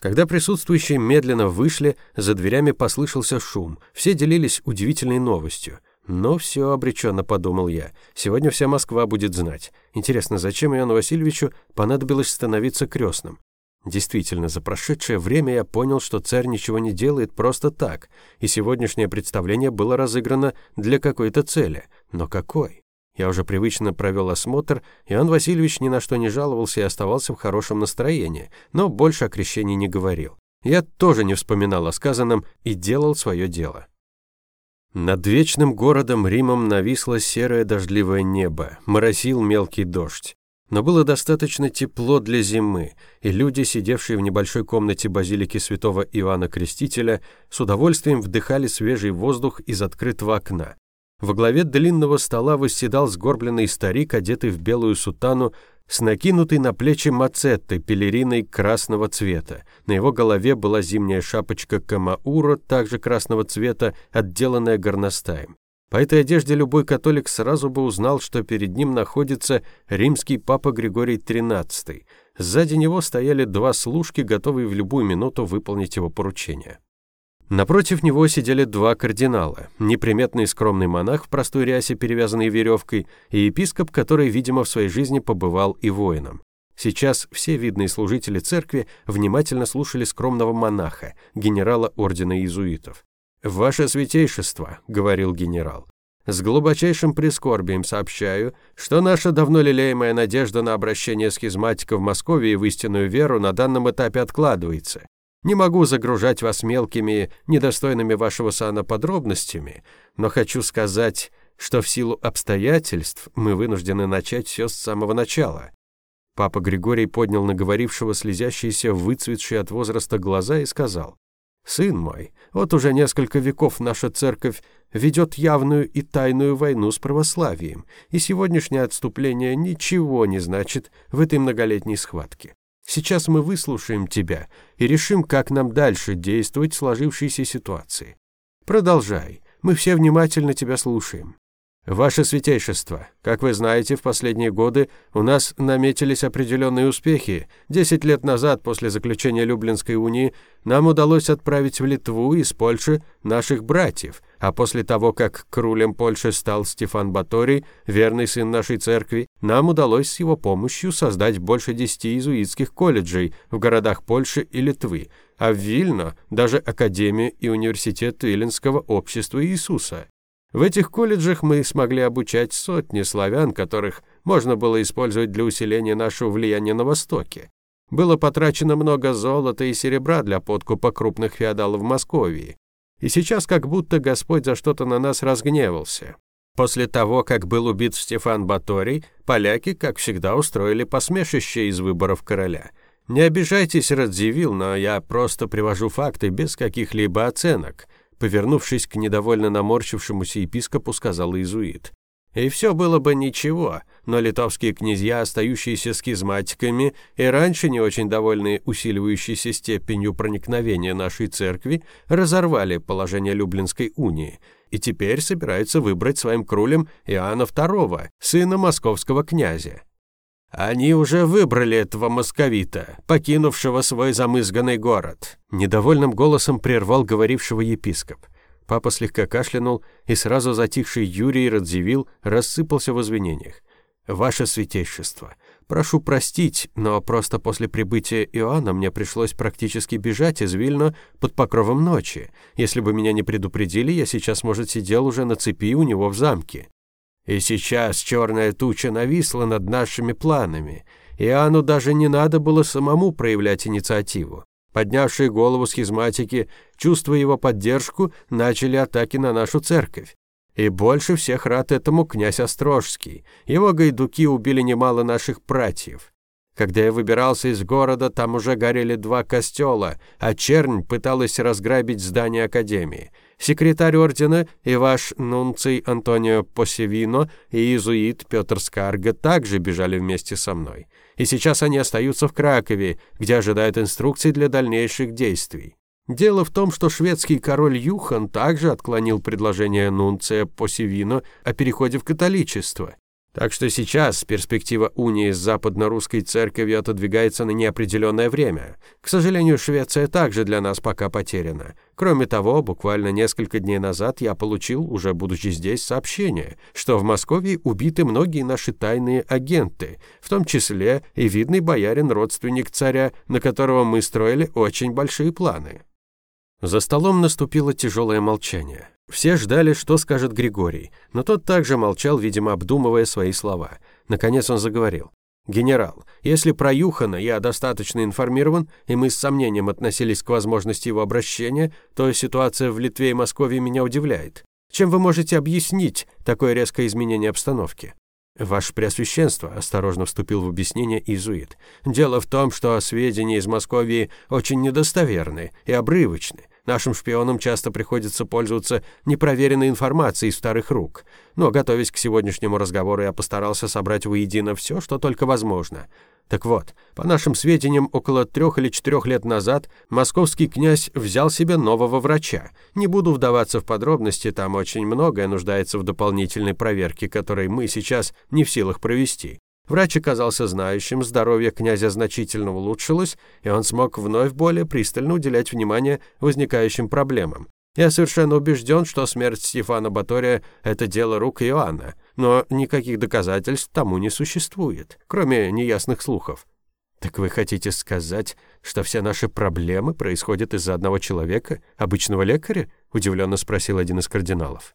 Когда присутствующие медленно вышли, за дверями послышался шум. Все делились удивительной новостью. Но все обреченно, подумал я. Сегодня вся Москва будет знать. Интересно, зачем Иоанну Васильевичу понадобилось становиться крестным? Действительно, за прошедшее время я понял, что царь ничего не делает просто так, и сегодняшнее представление было разыграно для какой-то цели. Но какой? Я уже привычно провел осмотр, Иоанн Васильевич ни на что не жаловался и оставался в хорошем настроении, но больше о крещении не говорил. Я тоже не вспоминал о сказанном и делал свое дело. Над вечным городом Римом нависло серое дождливое небо, моросил мелкий дождь. Но было достаточно тепло для зимы, и люди, сидевшие в небольшой комнате базилики святого Иоанна Крестителя, с удовольствием вдыхали свежий воздух из открытого окна. Во главе длинного стола восседал сгорбленный старик, одетый в белую сутану с накинутой на плечи мацеттой пелериной красного цвета. На его голове была зимняя шапочка камаура, также красного цвета, отделанная горностаем. По этой одежде любой католик сразу бы узнал, что перед ним находится римский папа Григорий XIII. Сзади него стояли два служки, готовые в любую минуту выполнить его поручение. Напротив него сидели два кардинала, неприметный скромный монах в простой рясе, перевязанный веревкой, и епископ, который, видимо, в своей жизни побывал и воином. Сейчас все видные служители церкви внимательно слушали скромного монаха, генерала ордена иезуитов. «Ваше святейшество», — говорил генерал, — «с глубочайшим прискорбием сообщаю, что наша давно лелеемая надежда на обращение схизматика в Москве в истинную веру на данном этапе откладывается. Не могу загружать вас мелкими, недостойными вашего сана подробностями, но хочу сказать, что в силу обстоятельств мы вынуждены начать все с самого начала. Папа Григорий поднял на говорившего слезящиеся, выцветшие от возраста глаза и сказал, «Сын мой, вот уже несколько веков наша церковь ведет явную и тайную войну с православием, и сегодняшнее отступление ничего не значит в этой многолетней схватке. Сейчас мы выслушаем тебя и решим, как нам дальше действовать в сложившейся ситуации. Продолжай. Мы все внимательно тебя слушаем. Ваше святейшество, как вы знаете, в последние годы у нас наметились определенные успехи. Десять лет назад, после заключения Люблинской унии, нам удалось отправить в Литву из Польши наших братьев, а после того, как крулем Польши стал Стефан Баторий, верный сын нашей церкви, нам удалось с его помощью создать больше десяти иезуитских колледжей в городах Польши и Литвы, а в Вильно даже Академию и университет Виленского общества Иисуса. В этих колледжах мы смогли обучать сотни славян, которых можно было использовать для усиления нашего влияния на Востоке. Было потрачено много золота и серебра для подкупа крупных феодалов в Москве. И сейчас как будто Господь за что-то на нас разгневался. После того, как был убит Стефан Баторий, поляки, как всегда, устроили посмешище из выборов короля. Не обижайтесь, Радзивилл, но я просто привожу факты без каких-либо оценок. Повернувшись к недовольно наморщившемуся епископу, сказал иезуит. И все было бы ничего, но литовские князья, остающиеся схизматиками и раньше не очень довольные усиливающейся степенью проникновения нашей церкви, разорвали положение Люблинской унии и теперь собираются выбрать своим крулем Иоанна II, сына московского князя. Они уже выбрали этого московита, покинувшего свой замызганный город, недовольным голосом прервал говорившего епископ. Папа слегка кашлянул, и сразу затихший Юрий Радзивилл рассыпался в извинениях. «Ваше святейшество, прошу простить, но просто после прибытия Иоанна мне пришлось практически бежать из Вильно под покровом ночи. Если бы меня не предупредили, я сейчас, может, сидел уже на цепи у него в замке. И сейчас черная туча нависла над нашими планами. Иоанну даже не надо было самому проявлять инициативу. Поднявшие голову схизматики, чувствуя его поддержку, начали атаки на нашу церковь. И больше всех рад этому князь Острожский. Его гайдуки убили немало наших братьев. Когда я выбирался из города, там уже горели два костела, а чернь пыталась разграбить здание академии. Секретарь ордена и ваш нунций Антонио Посевино и иезуит Петр Скарга также бежали вместе со мной и сейчас они остаются в Кракове, где ожидают инструкций для дальнейших действий. Дело в том, что шведский король Юхан также отклонил предложение нунция Посевино о переходе в католичество. Так что сейчас перспектива унии с западно-русской церковью отодвигается на неопределенное время. К сожалению, Швеция также для нас пока потеряна. Кроме того, буквально несколько дней назад я получил, уже будучи здесь, сообщение, что в Москве убиты многие наши тайные агенты, в том числе и видный боярин, родственник царя, на которого мы строили очень большие планы. За столом наступило тяжелое молчание. Все ждали, что скажет Григорий, но тот также молчал, видимо, обдумывая свои слова. Наконец он заговорил. «Генерал, если про Юхана я достаточно информирован, и мы с сомнением относились к возможности его обращения, то ситуация в Литве и Москве меня удивляет. Чем вы можете объяснить такое резкое изменение обстановки?» «Ваше Преосвященство», — осторожно вступил в объяснение иезуит, «дело в том, что сведения из Москвы очень недостоверны и обрывочны. Нашим шпионам часто приходится пользоваться непроверенной информацией из старых рук. Но, готовясь к сегодняшнему разговору, я постарался собрать воедино все, что только возможно. Так вот, по нашим сведениям, около трех или четырех лет назад московский князь взял себе нового врача. Не буду вдаваться в подробности, там очень многое нуждается в дополнительной проверке, которой мы сейчас не в силах провести. Врач оказался знающим, здоровье князя значительно улучшилось, и он смог вновь более пристально уделять внимание возникающим проблемам. Я совершенно убежден, что смерть Стефана Батория – это дело рук Иоанна, но никаких доказательств тому не существует, кроме неясных слухов. Так вы хотите сказать, что все наши проблемы происходят из-за одного человека, обычного лекаря? удивленно спросил один из кардиналов.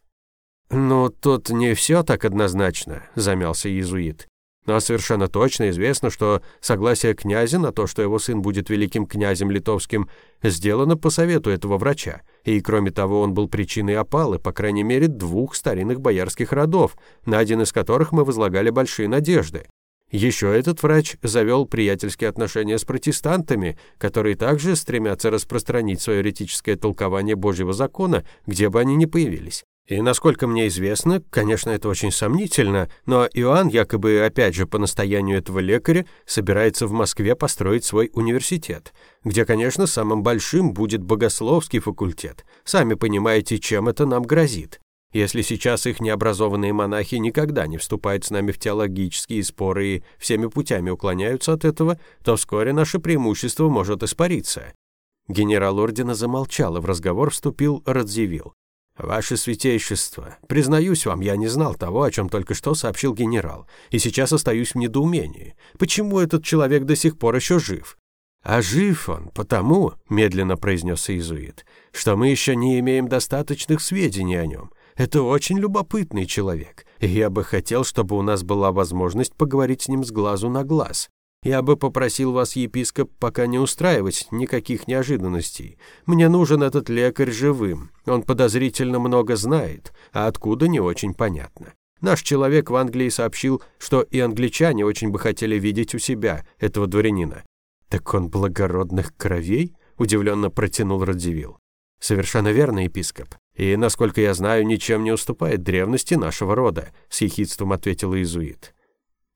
«Ну, тут не все так однозначно», — замялся иезуит. Но совершенно точно известно, что согласие князя на то, что его сын будет великим князем литовским, сделано по совету этого врача. И, кроме того, он был причиной опалы, по крайней мере, двух старинных боярских родов, на один из которых мы возлагали большие надежды. Еще этот врач завел приятельские отношения с протестантами, которые также стремятся распространить свое еретическое толкование Божьего закона, где бы они ни появились. И насколько мне известно, конечно, это очень сомнительно, но Иоанн якобы опять же по настоянию этого лекаря собирается в Москве построить свой университет, где, конечно, самым большим будет богословский факультет. Сами понимаете, чем это нам грозит. Если сейчас их необразованные монахи никогда не вступают с нами в теологические споры и всеми путями уклоняются от этого, то вскоре наше преимущество может испариться. Генерал ордена замолчал, и в разговор вступил Радзивилл. «Ваше святейшество, признаюсь вам, я не знал того, о чем только что сообщил генерал, и сейчас остаюсь в недоумении. Почему этот человек до сих пор еще жив?» «А жив он потому, — медленно произнес иезуит, — что мы еще не имеем достаточных сведений о нем. Это очень любопытный человек, и я бы хотел, чтобы у нас была возможность поговорить с ним с глазу на глаз. Я бы попросил вас, епископ, пока не устраивать никаких неожиданностей. Мне нужен этот лекарь живым. Он подозрительно много знает, а откуда не очень понятно. Наш человек в Англии сообщил, что и англичане очень бы хотели видеть у себя этого дворянина. Так он благородных кровей? удивленно протянул Радзивилл. Совершенно верно, епископ. И, насколько я знаю, ничем не уступает древности нашего рода, с ехидством ответил иезуит.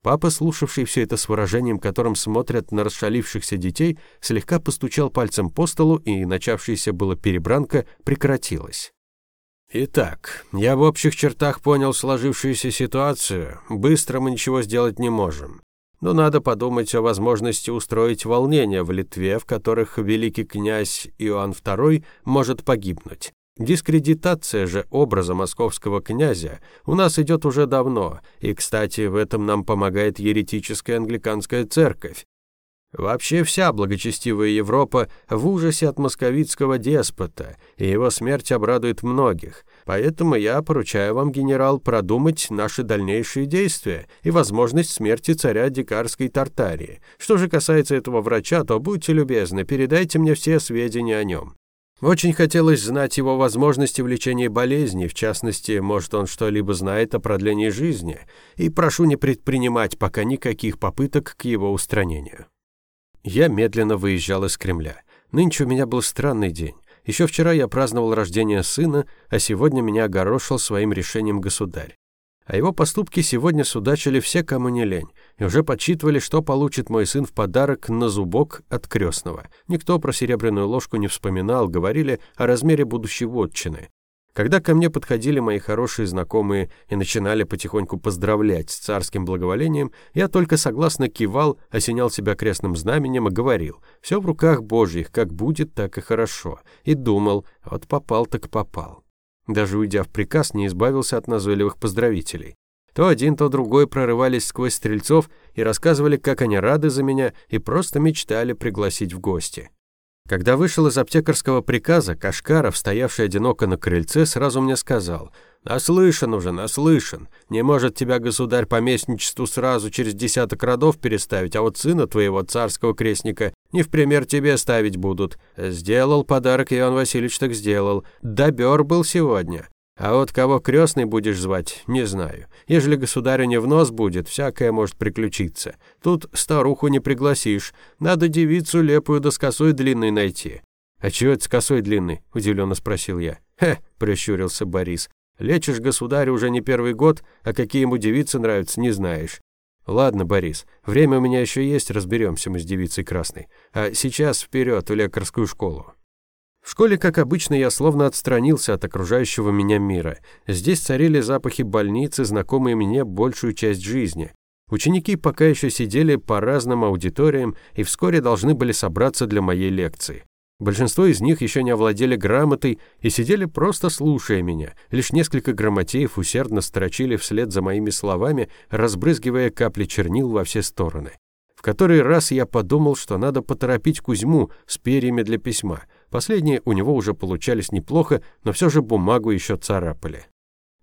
Папа, слушавший все это с выражением, которым смотрят на расшалившихся детей, слегка постучал пальцем по столу, и начавшаяся была перебранка прекратилась. Итак, я в общих чертах понял сложившуюся ситуацию. Быстро мы ничего сделать не можем. Но надо подумать о возможности устроить волнения в Литве, в которых великий князь Иоанн II может погибнуть. Дискредитация же образа московского князя у нас идет уже давно, и, кстати, в этом нам помогает еретическая англиканская церковь. Вообще вся благочестивая Европа в ужасе от московитского деспота, и его смерть обрадует многих. Поэтому я поручаю вам, генерал, продумать наши дальнейшие действия и возможность смерти царя Дикарской Тартарии. Что же касается этого врача, то будьте любезны, передайте мне все сведения о нем. Очень хотелось знать его возможности в лечении болезней, в частности, может, он что-либо знает о продлении жизни, и прошу не предпринимать пока никаких попыток к его устранению. Я медленно выезжал из Кремля. Нынче у меня был странный день. Еще вчера я праздновал рождение сына, а сегодня меня огорошил своим решением государь. А его поступки сегодня судачили все, кому не лень, и уже подсчитывали, что получит мой сын в подарок на зубок от крестного. Никто про серебряную ложку не вспоминал, говорили о размере будущей вотчины. Когда ко мне подходили мои хорошие знакомые и начинали потихоньку поздравлять с царским благоволением, я только согласно кивал, осенял себя крестным знаменем и говорил, все в руках Божьих, как будет, так и хорошо. И думал, вот попал так попал. Даже уйдя в приказ, не избавился от назойливых поздравителей. То один, то другой прорывались сквозь стрельцов и рассказывали, как они рады за меня и просто мечтали пригласить в гости. Когда вышел из аптекарского приказа, Кашкаров, стоявший одиноко на крыльце, сразу мне сказал «Наслышан уже, наслышан. Не может тебя государь по местничеству сразу через десяток родов переставить, а вот сына твоего царского крестника не в пример тебе ставить будут. Сделал подарок Иван Васильевич, так сделал. Добер был сегодня. А вот кого крестный будешь звать, не знаю. Ежели государю не в нос будет, всякое может приключиться. Тут старуху не пригласишь. Надо девицу лепую да с косой длинной найти. А чего это с косой длинной? удивленно спросил я. Хе, прищурился Борис. Лечишь государя уже не первый год, а какие ему девицы нравятся, не знаешь. Ладно, Борис, время у меня еще есть, разберемся мы с девицей красной. А сейчас вперед в лекарскую школу. В школе, как обычно, я словно отстранился от окружающего меня мира. Здесь царили запахи больницы, знакомые мне большую часть жизни. Ученики пока еще сидели по разным аудиториям и вскоре должны были собраться для моей лекции. Большинство из них еще не овладели грамотой и сидели просто слушая меня. Лишь несколько грамотеев усердно строчили вслед за моими словами, разбрызгивая капли чернил во все стороны. В который раз я подумал, что надо поторопить Кузьму с перьями для письма. Последние у него уже получались неплохо, но все же бумагу еще царапали.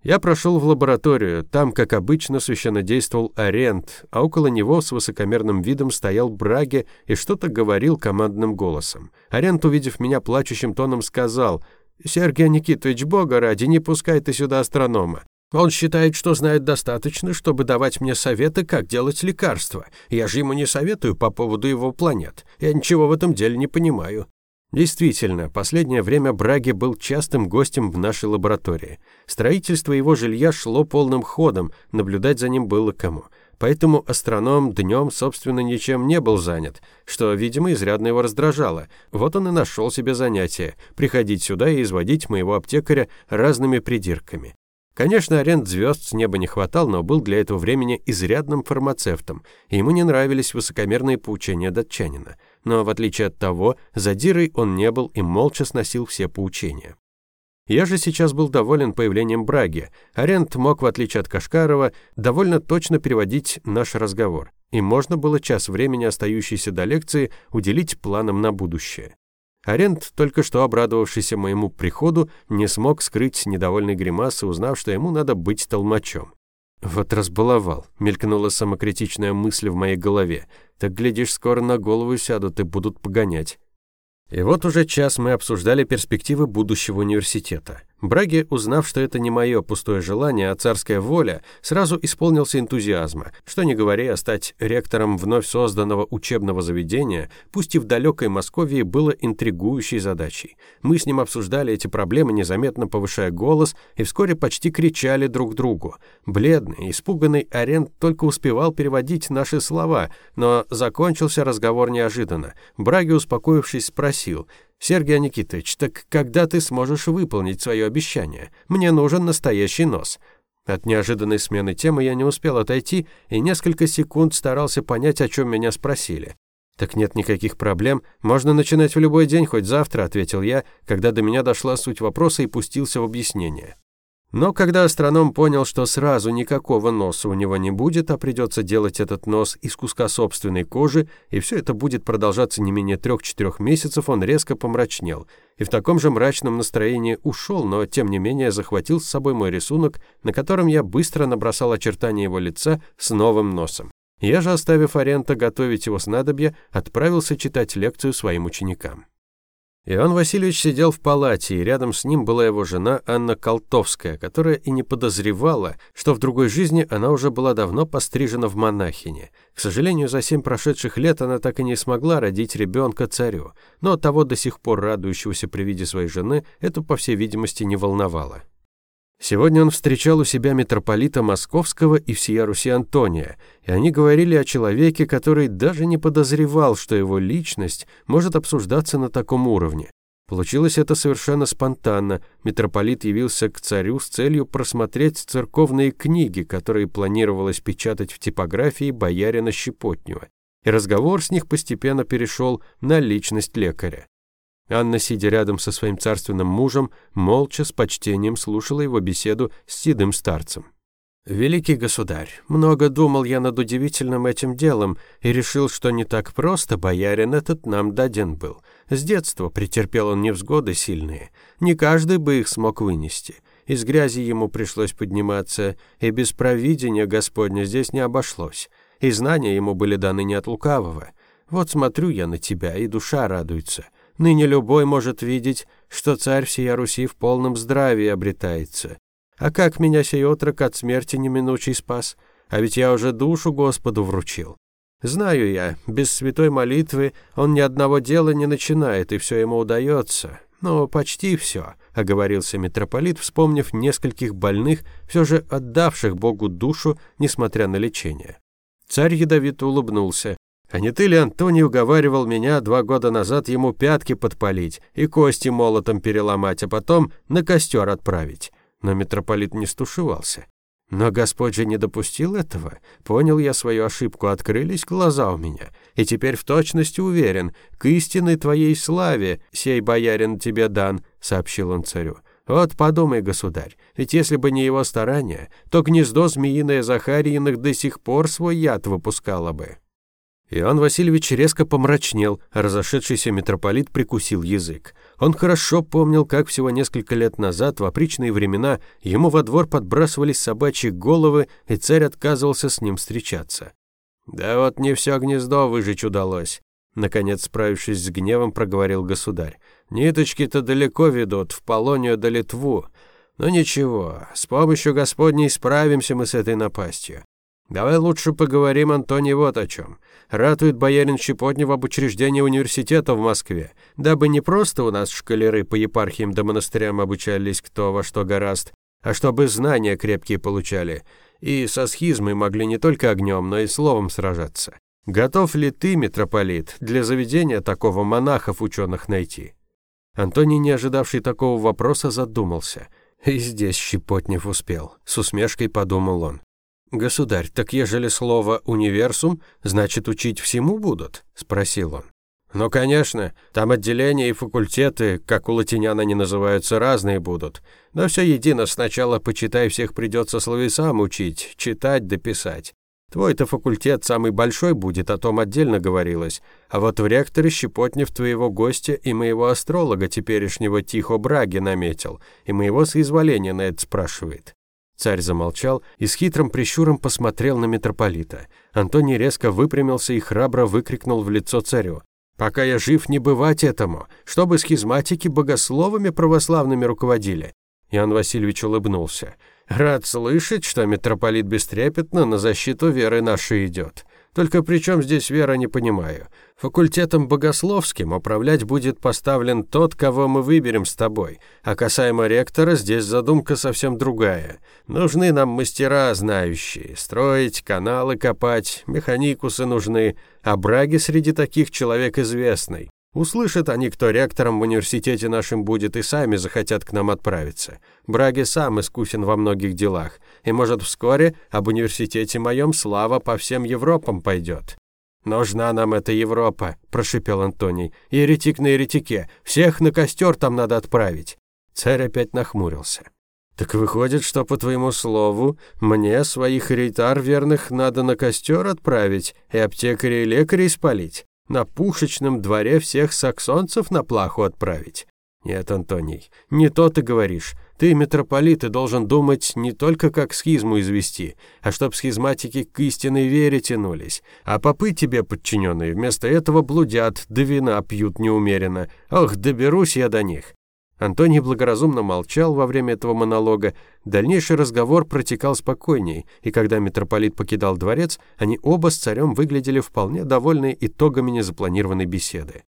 Я прошел в лабораторию, там, как обычно, священнодействовал Арент, а около него с высокомерным видом стоял Браге и что-то говорил командным голосом. Арент, увидев меня плачущим тоном, сказал, «Сергей Никитович, бога ради, не пускай ты сюда астронома. Он считает, что знает достаточно, чтобы давать мне советы, как делать лекарства. Я же ему не советую по поводу его планет. Я ничего в этом деле не понимаю. Действительно, последнее время Браги был частым гостем в нашей лаборатории. Строительство его жилья шло полным ходом, наблюдать за ним было кому. Поэтому астроном днем, собственно, ничем не был занят, что, видимо, изрядно его раздражало. Вот он и нашел себе занятие – приходить сюда и изводить моего аптекаря разными придирками. Конечно, аренд звезд с неба не хватал, но был для этого времени изрядным фармацевтом, и ему не нравились высокомерные поучения датчанина – но в отличие от того, задирой он не был и молча сносил все поучения. Я же сейчас был доволен появлением Браги. Арент мог, в отличие от Кашкарова, довольно точно переводить наш разговор, и можно было час времени, остающийся до лекции, уделить планам на будущее. Арент, только что обрадовавшийся моему приходу, не смог скрыть недовольной гримасы, узнав, что ему надо быть толмачом. Вот разбаловал, мелькнула самокритичная мысль в моей голове. Так глядишь, скоро на голову сядут и будут погонять. И вот уже час мы обсуждали перспективы будущего университета. Браги, узнав, что это не мое пустое желание, а царская воля, сразу исполнился энтузиазма. Что не говори, а стать ректором вновь созданного учебного заведения, пусть и в далекой Московии, было интригующей задачей. Мы с ним обсуждали эти проблемы, незаметно повышая голос, и вскоре почти кричали друг другу. Бледный, испуганный Арент только успевал переводить наши слова, но закончился разговор неожиданно. Браги, успокоившись, спросил — «Сергей Никитович, так когда ты сможешь выполнить свое обещание? Мне нужен настоящий нос». От неожиданной смены темы я не успел отойти и несколько секунд старался понять, о чем меня спросили. «Так нет никаких проблем. Можно начинать в любой день, хоть завтра», — ответил я, когда до меня дошла суть вопроса и пустился в объяснение. Но когда астроном понял, что сразу никакого носа у него не будет, а придется делать этот нос из куска собственной кожи, и все это будет продолжаться не менее трех-четырех месяцев, он резко помрачнел. И в таком же мрачном настроении ушел, но тем не менее захватил с собой мой рисунок, на котором я быстро набросал очертания его лица с новым носом. Я же, оставив Арента готовить его снадобье, отправился читать лекцию своим ученикам. Иван Васильевич сидел в палате, и рядом с ним была его жена Анна Колтовская, которая и не подозревала, что в другой жизни она уже была давно пострижена в монахине. К сожалению, за семь прошедших лет она так и не смогла родить ребенка царю, но того до сих пор радующегося при виде своей жены это, по всей видимости, не волновало. Сегодня он встречал у себя митрополита Московского и всея Руси Антония, и они говорили о человеке, который даже не подозревал, что его личность может обсуждаться на таком уровне. Получилось это совершенно спонтанно. Митрополит явился к царю с целью просмотреть церковные книги, которые планировалось печатать в типографии боярина Щепотнева. И разговор с них постепенно перешел на личность лекаря. Анна, сидя рядом со своим царственным мужем, молча с почтением слушала его беседу с седым старцем. «Великий государь, много думал я над удивительным этим делом и решил, что не так просто боярин этот нам даден был. С детства претерпел он невзгоды сильные. Не каждый бы их смог вынести. Из грязи ему пришлось подниматься, и без провидения Господня здесь не обошлось. И знания ему были даны не от лукавого. Вот смотрю я на тебя, и душа радуется». Ныне любой может видеть, что царь всея Руси в полном здравии обретается. А как меня сей отрок от смерти неминучий спас? А ведь я уже душу Господу вручил. Знаю я, без святой молитвы он ни одного дела не начинает, и все ему удается. Но почти все, — оговорился митрополит, вспомнив нескольких больных, все же отдавших Богу душу, несмотря на лечение. Царь ядовито улыбнулся. А не ты ли, Антоний, уговаривал меня два года назад ему пятки подпалить и кости молотом переломать, а потом на костер отправить?» Но митрополит не стушевался. «Но Господь же не допустил этого. Понял я свою ошибку, открылись глаза у меня. И теперь в точности уверен, к истинной твоей славе сей боярин тебе дан», — сообщил он царю. «Вот подумай, государь, ведь если бы не его старания, то гнездо змеиное Захарииных до сих пор свой яд выпускало бы». Иоанн Васильевич резко помрачнел, а разошедшийся митрополит прикусил язык. Он хорошо помнил, как всего несколько лет назад, в опричные времена, ему во двор подбрасывались собачьи головы, и царь отказывался с ним встречаться. «Да вот не все гнездо выжечь удалось», — наконец, справившись с гневом, проговорил государь. «Ниточки-то далеко ведут, в Полонию да Литву. Но ничего, с помощью Господней справимся мы с этой напастью. Давай лучше поговорим, Антоний, вот о чем. Ратует боярин Щепотнев об учреждении университета в Москве, дабы не просто у нас школяры по епархиям да монастырям обучались кто во что гораст, а чтобы знания крепкие получали, и со схизмой могли не только огнем, но и словом сражаться. Готов ли ты, митрополит, для заведения такого монахов-ученых найти?» Антоний, не ожидавший такого вопроса, задумался. И здесь Щепотнев успел. С усмешкой подумал он. «Государь, так ежели слово «универсум», значит, учить всему будут?» — спросил он. «Ну, конечно, там отделения и факультеты, как у латинян они называются, разные будут. Но все едино, сначала, почитай, всех придется словесам учить, читать да писать. Твой-то факультет самый большой будет, о том отдельно говорилось. А вот в ректоре Щепотнев твоего гостя и моего астролога теперешнего Тихо Браги наметил, и моего соизволения на это спрашивает. Царь замолчал и с хитрым прищуром посмотрел на митрополита. Антоний резко выпрямился и храбро выкрикнул в лицо царю. «Пока я жив, не бывать этому, чтобы схизматики богословами православными руководили. Иоанн Васильевич улыбнулся. «Рад слышать, что митрополит бестрепетно на защиту веры нашей идет. Только при чем здесь вера, не понимаю. Факультетом богословским управлять будет поставлен тот, кого мы выберем с тобой. А касаемо ректора, здесь задумка совсем другая. Нужны нам мастера знающие. Строить, каналы копать, механикусы нужны. А Браги среди таких человек известный. Услышат они, кто ректором в университете нашим будет, и сами захотят к нам отправиться. Браги сам искусен во многих делах, и, может, вскоре об университете моем слава по всем Европам пойдет. «Нужна нам эта Европа», – прошипел Антоний. «Еретик на еретике. Всех на костер там надо отправить». Царь опять нахмурился. «Так выходит, что, по твоему слову, мне своих ритар верных надо на костер отправить и аптекарей и лекарей спалить?» На пушечном дворе всех саксонцев на плаху отправить? Нет, Антоний, не то ты говоришь. Ты, митрополит, и должен думать не только как схизму извести, а чтоб схизматики к истинной вере тянулись. А попы тебе подчиненные вместо этого блудят, да вина пьют неумеренно. Ох, доберусь я до них. Антоний благоразумно молчал во время этого монолога. Дальнейший разговор протекал спокойней, и когда митрополит покидал дворец, они оба с царем выглядели вполне довольны итогами незапланированной беседы.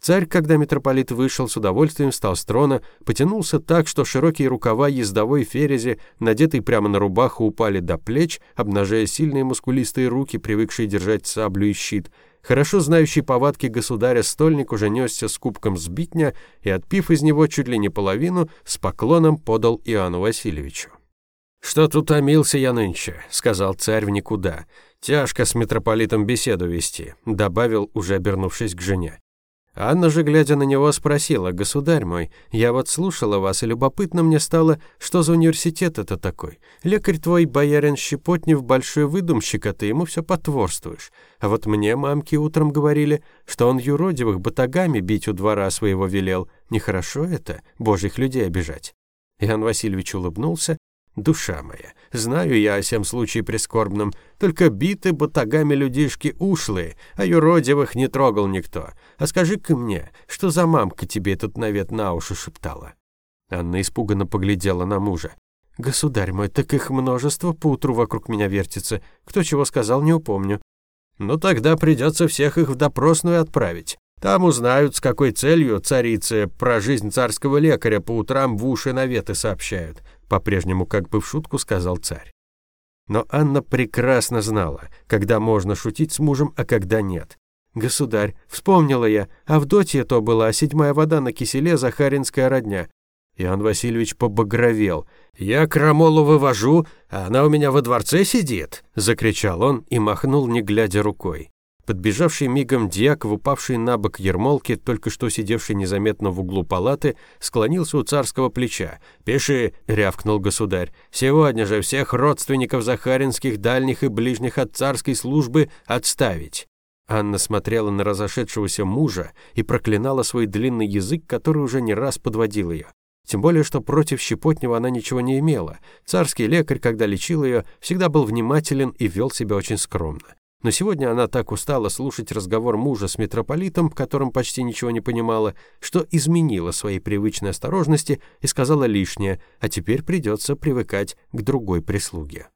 Царь, когда митрополит вышел, с удовольствием встал с трона, потянулся так, что широкие рукава ездовой ферези, надетые прямо на рубаху, упали до плеч, обнажая сильные мускулистые руки, привыкшие держать саблю и щит – Хорошо знающий повадки государя стольник уже несся с кубком сбитня и, отпив из него чуть ли не половину, с поклоном подал Иоанну Васильевичу. «Что тут томился я нынче?» — сказал царь в никуда. «Тяжко с митрополитом беседу вести», — добавил, уже обернувшись к жене. Анна же, глядя на него, спросила, «Государь мой, я вот слушала вас, и любопытно мне стало, что за университет это такой? Лекарь твой, боярин Щепотнев, большой выдумщик, а ты ему все потворствуешь. А вот мне мамки утром говорили, что он юродивых батагами бить у двора своего велел. Нехорошо это, божьих людей обижать». Иоанн Васильевич улыбнулся Душа моя, знаю я о всем случае прискорбном, только биты батагами людишки ушлые, а юродивых не трогал никто. А скажи-ка мне, что за мамка тебе этот навет на уши шептала?» Анна испуганно поглядела на мужа. «Государь мой, так их множество поутру вокруг меня вертится. Кто чего сказал, не упомню». «Ну тогда придется всех их в допросную отправить. Там узнают, с какой целью царицы про жизнь царского лекаря по утрам в уши наветы сообщают по-прежнему как бы в шутку сказал царь. Но Анна прекрасно знала, когда можно шутить с мужем, а когда нет. «Государь, вспомнила я, Авдотья то была, седьмая вода на киселе, Захаринская родня». Иоанн Васильевич побагровел. «Я крамолу вывожу, а она у меня во дворце сидит!» — закричал он и махнул, не глядя рукой. Подбежавший мигом дьяк, упавший на бок ермолки, только что сидевший незаметно в углу палаты, склонился у царского плеча. «Пиши!» — рявкнул государь. «Сегодня же всех родственников Захаринских, дальних и ближних от царской службы отставить!» Анна смотрела на разошедшегося мужа и проклинала свой длинный язык, который уже не раз подводил ее. Тем более, что против Щепотнего она ничего не имела. Царский лекарь, когда лечил ее, всегда был внимателен и вел себя очень скромно. Но сегодня она так устала слушать разговор мужа с митрополитом, в котором почти ничего не понимала, что изменила своей привычной осторожности и сказала лишнее, а теперь придется привыкать к другой прислуге.